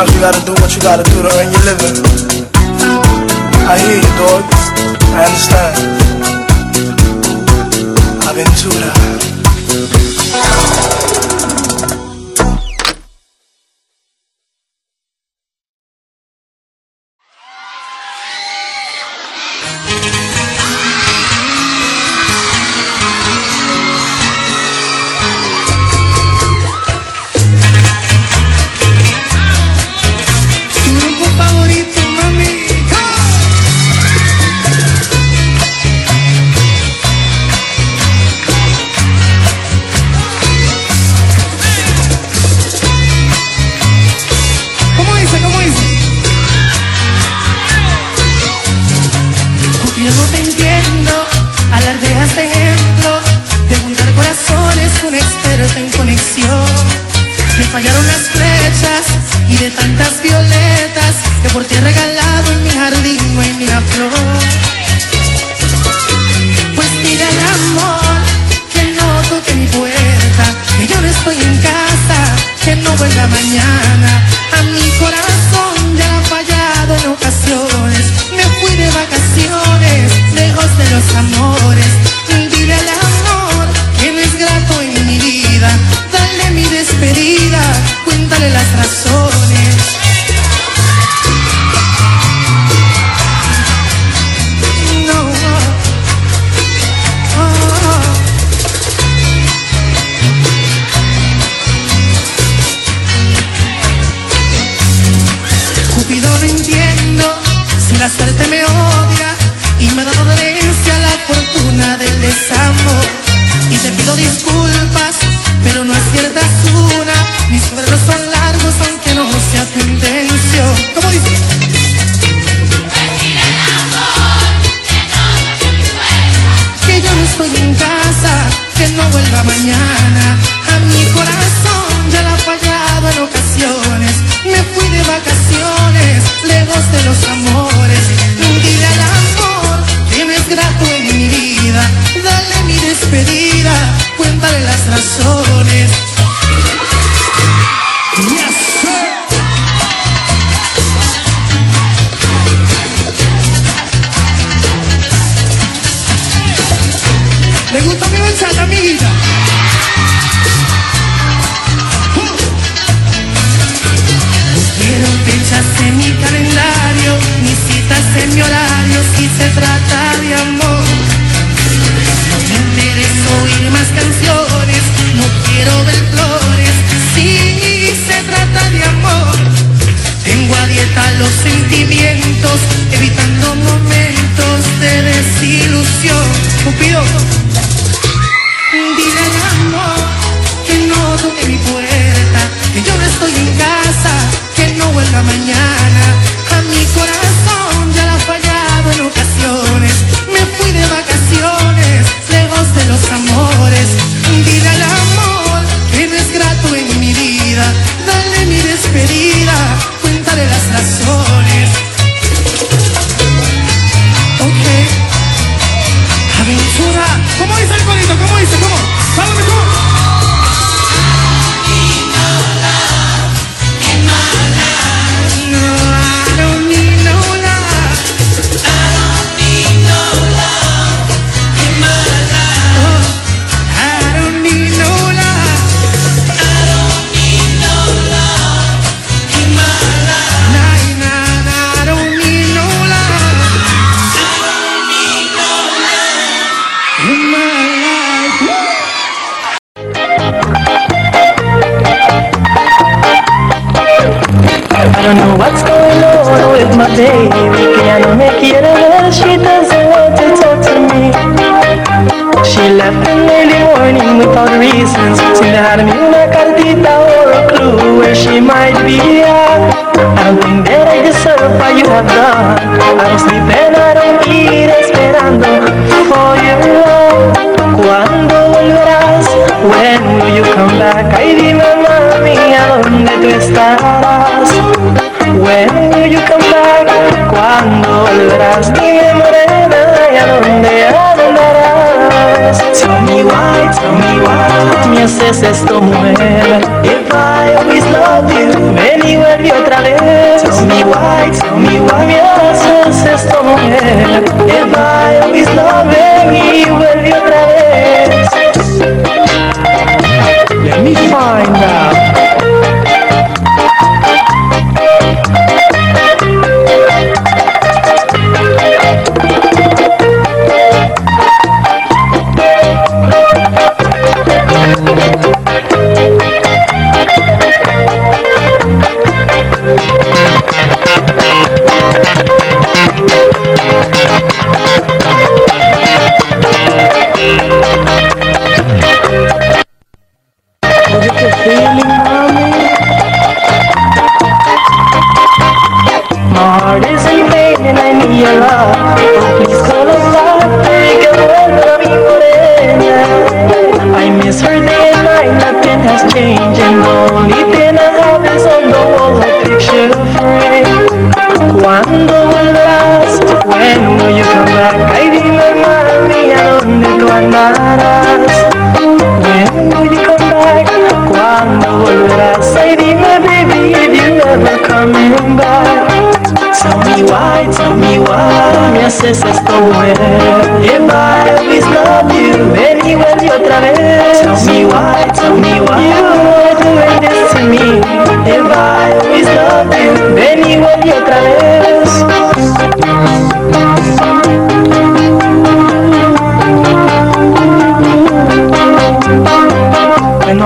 times that I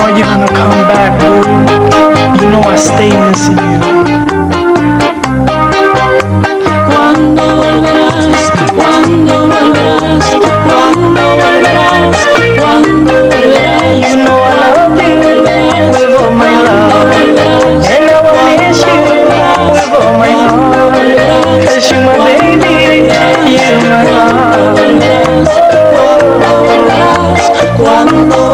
are you gonna come back, boo? You know I stay missing you. Cuando volverás, cuando volverás, cuando volverás, cuando volverás. You know I love you with all my love, and I will miss you with all my heart. Cause you my baby, you my heart. Cuando volverás, cuando volverás.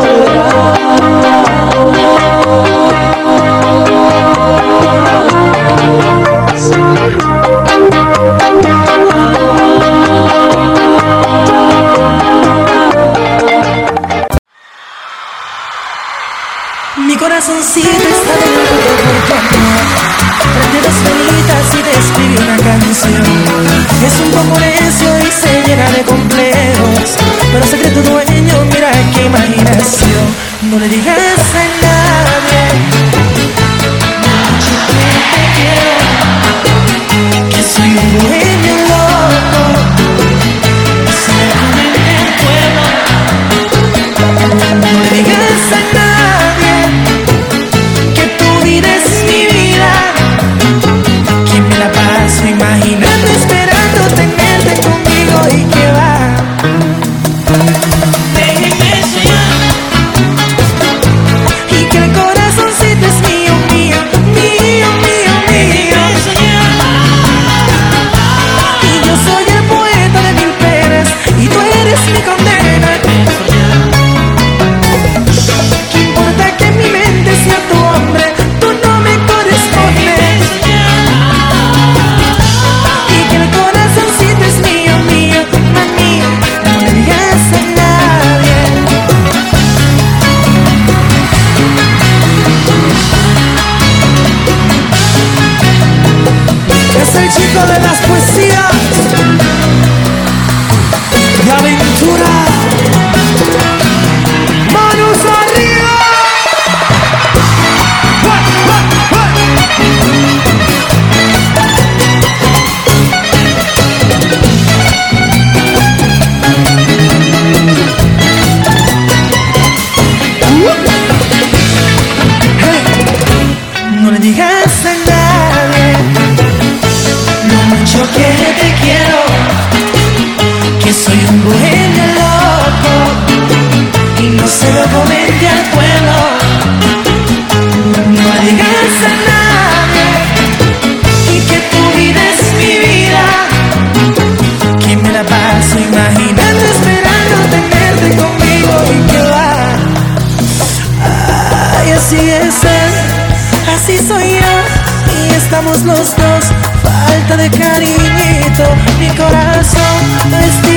corazoncito está loco por tu. Prende dos velitas y describe una canción. Es un poco necio y se llena de complejos. Pero secreto dueño, mira qué imaginación. No le digas a nadie. Pasamos los dos, falta de cariñito, mi corazón vestido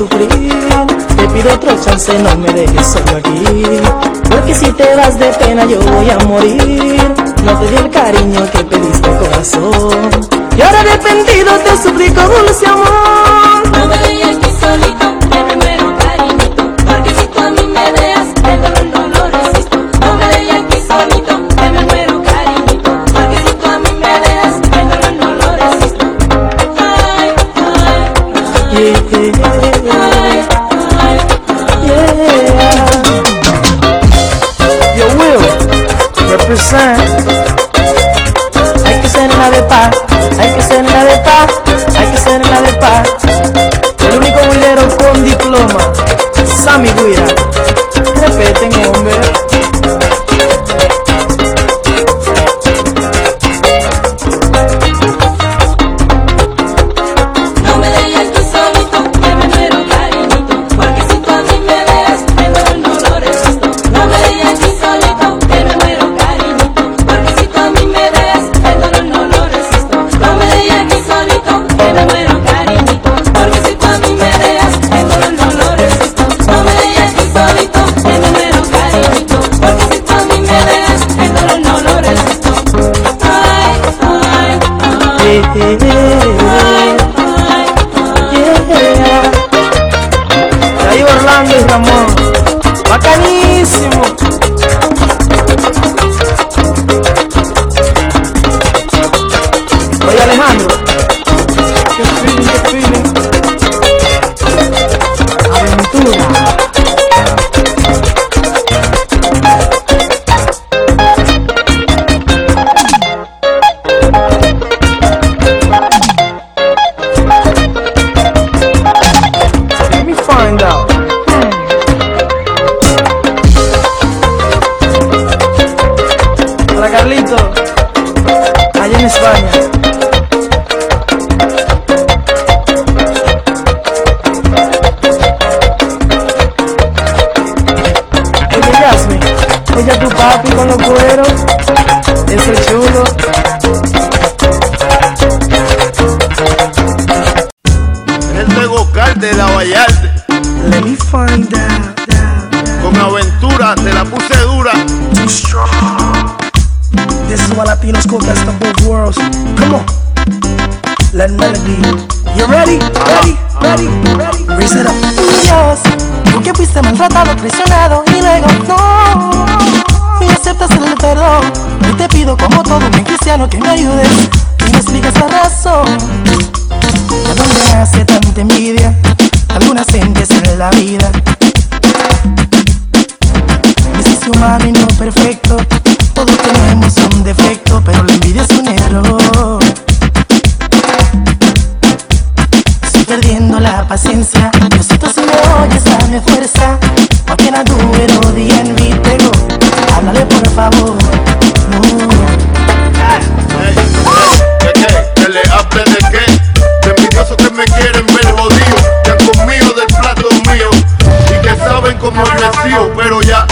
Te pido otro chance, no me dejes solo aquí. Porque si te vas de pena yo voy a morir. No te di el cariño que pediste corazón. Y ahora arrepentido te suplico dulce amor. No me dejes aquí solito. represent. Hay que ser una de. best of both worlds. Come on, let melody. You ready? Ready? Ready? Raise it up. Dios, tú que fuiste maltratado, presionado y luego no. Y aceptas el perdón. Y te pido como todo buen cristiano que me ayudes y me explicas la razón. ¿De dónde nace tanta envidia? Algunas gentes en la vida. Me hiciste humano y no perfecto. Todos tenemos un defecto, pero la envidia es un error. Estoy perdiendo la paciencia. Diosito, si me oyes, dame fuerza. Porque na duro di envy tengo. Háblale por favor. No. Hey, hey, hey, que le hable de qué. De mi caso que me quieren ver jodido. Ya conmigo del plato mío. Y que saben cómo he crecido, pero ya.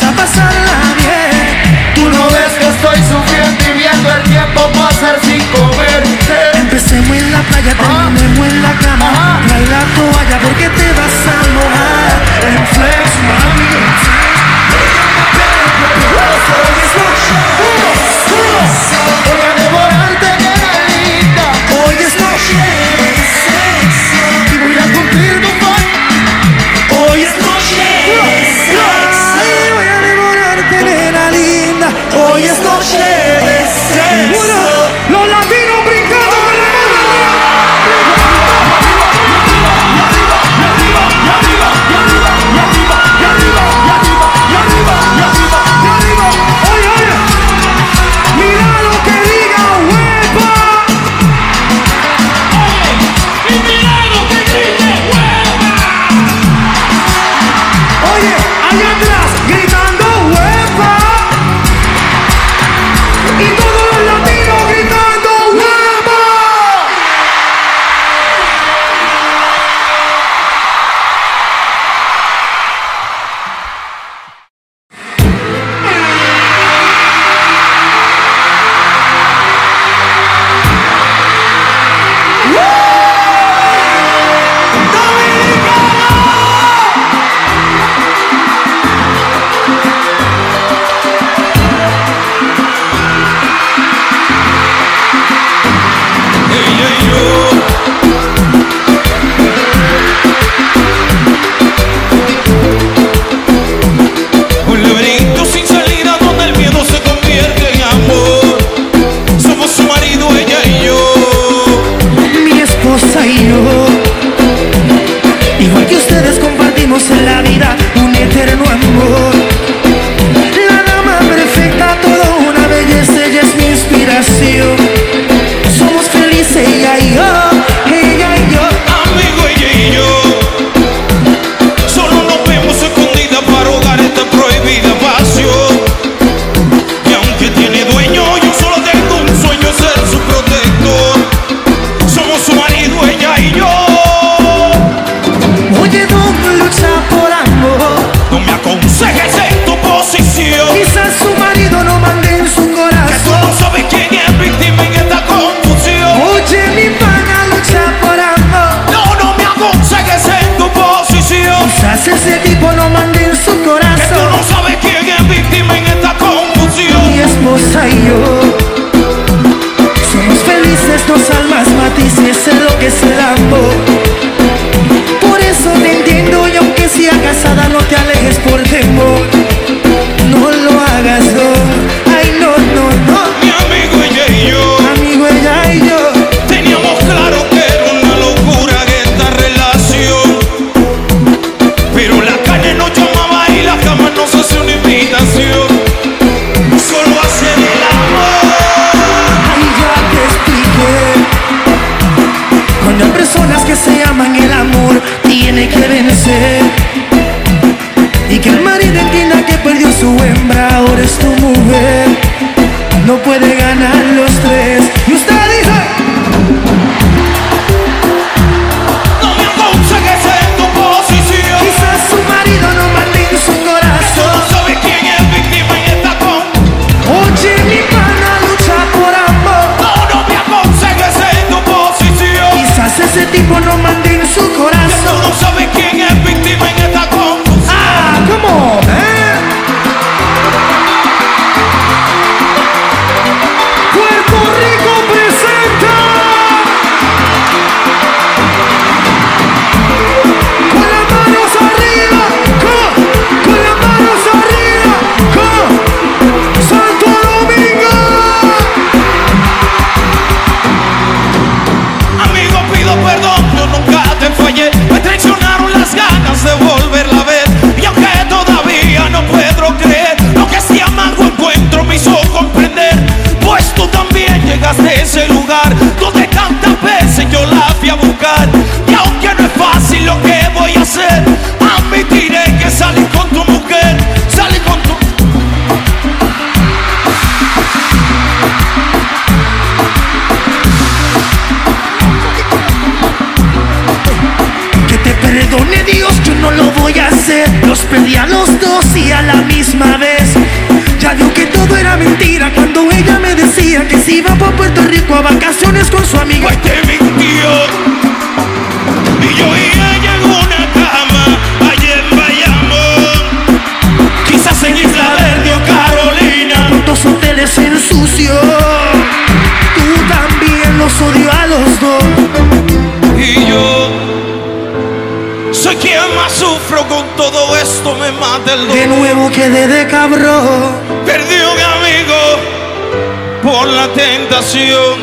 Vamos a sorprendí a los dos y a la misma vez. Ya vio que todo era mentira cuando ella me decía que se iba por Puerto Rico a vacaciones con su amiga. Pues te mintió. Y yo y ella en una cama, allá en Bayamón. Quizás en Isla Verde o Carolina. Cuántos hoteles se ensució. Tú también los odio a los dos. Y yo soy quien más sufro con todo esto me mata el dolor. De nuevo quedé de cabrón. Perdí un amigo por la tentación.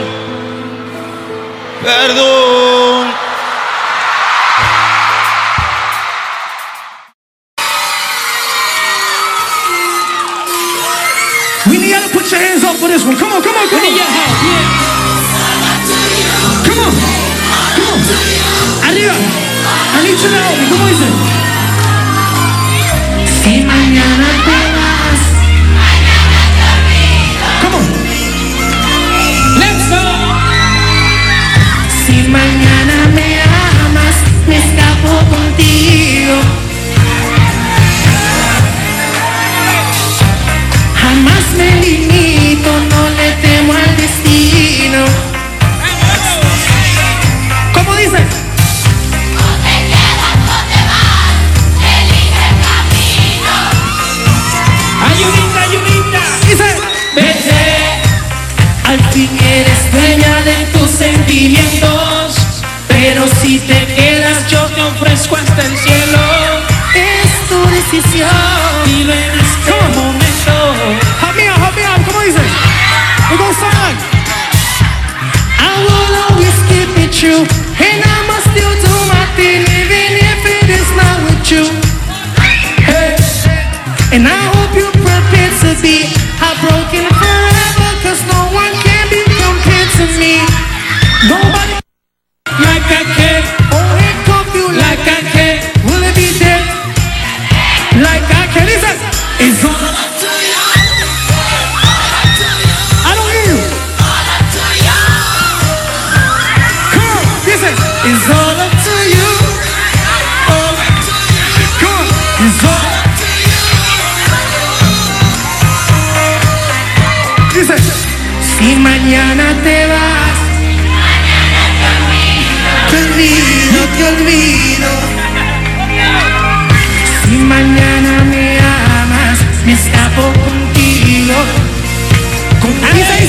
Perdón. We need to put your hands up for this one. Come on, come on, come on. We need help, yeah. Come on, come on. Arriba. I need you to help me. ¿Cómo?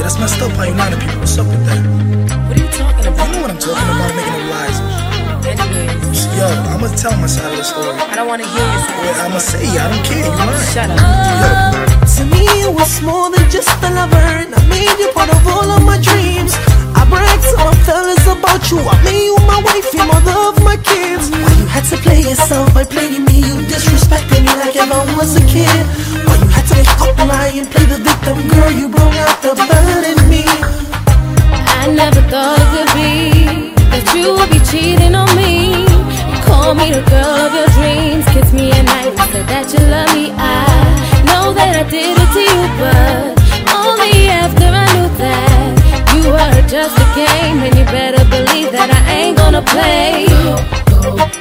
Yeah, that's messed up how you lie to people. What's up with that? What are you talking about? You know what I'm talking about, making up lies. Anyways, Yo, I'm gonna tell my side of the story. I don't want to hear your side. Yeah, I'm gonna say, I don't care. You lying. Shut up. To me, it was more than just a lover, and I made you part of all of my dreams. I bragged to my fellas about you. I made you my wife, you mother of my kids. Why you had to play yourself by playing me? You disrespected me like if I was a kid. Why you up lie and play the victim? Girl, you brought out the blood in me. I never thought it could be that you would be cheating on me. You call me the girl of your dreams, kiss me at night, said that you love me. I know that I did it to you, but only after I knew that you were just a game, and you better believe that I ain't gonna play.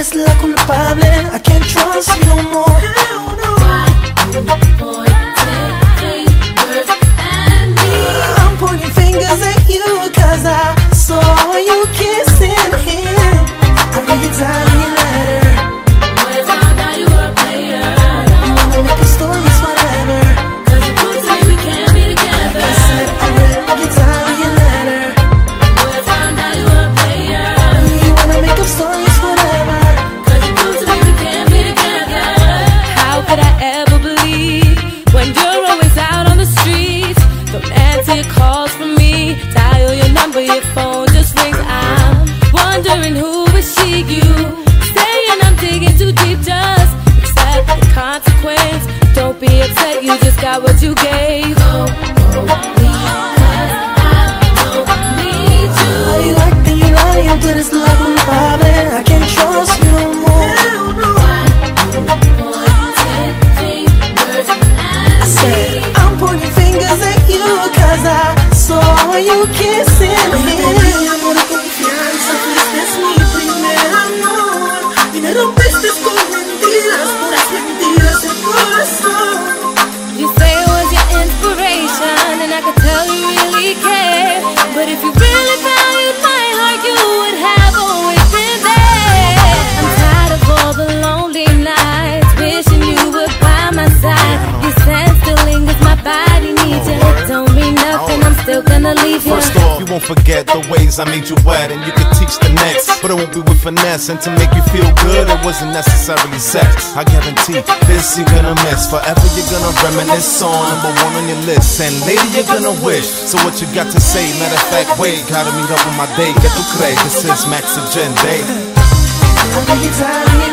It's la culpable. I can't trust you no more. I'm pointing fingers at you cause I and to make you feel good, it wasn't necessarily sex. I guarantee this you're gonna miss. Forever you're gonna reminisce on number one on your list, and later you're gonna wish. So what you got to say? Matter of fact, wait, gotta meet up with my date. Get tu crees? This is Max Agenda. I read your tiny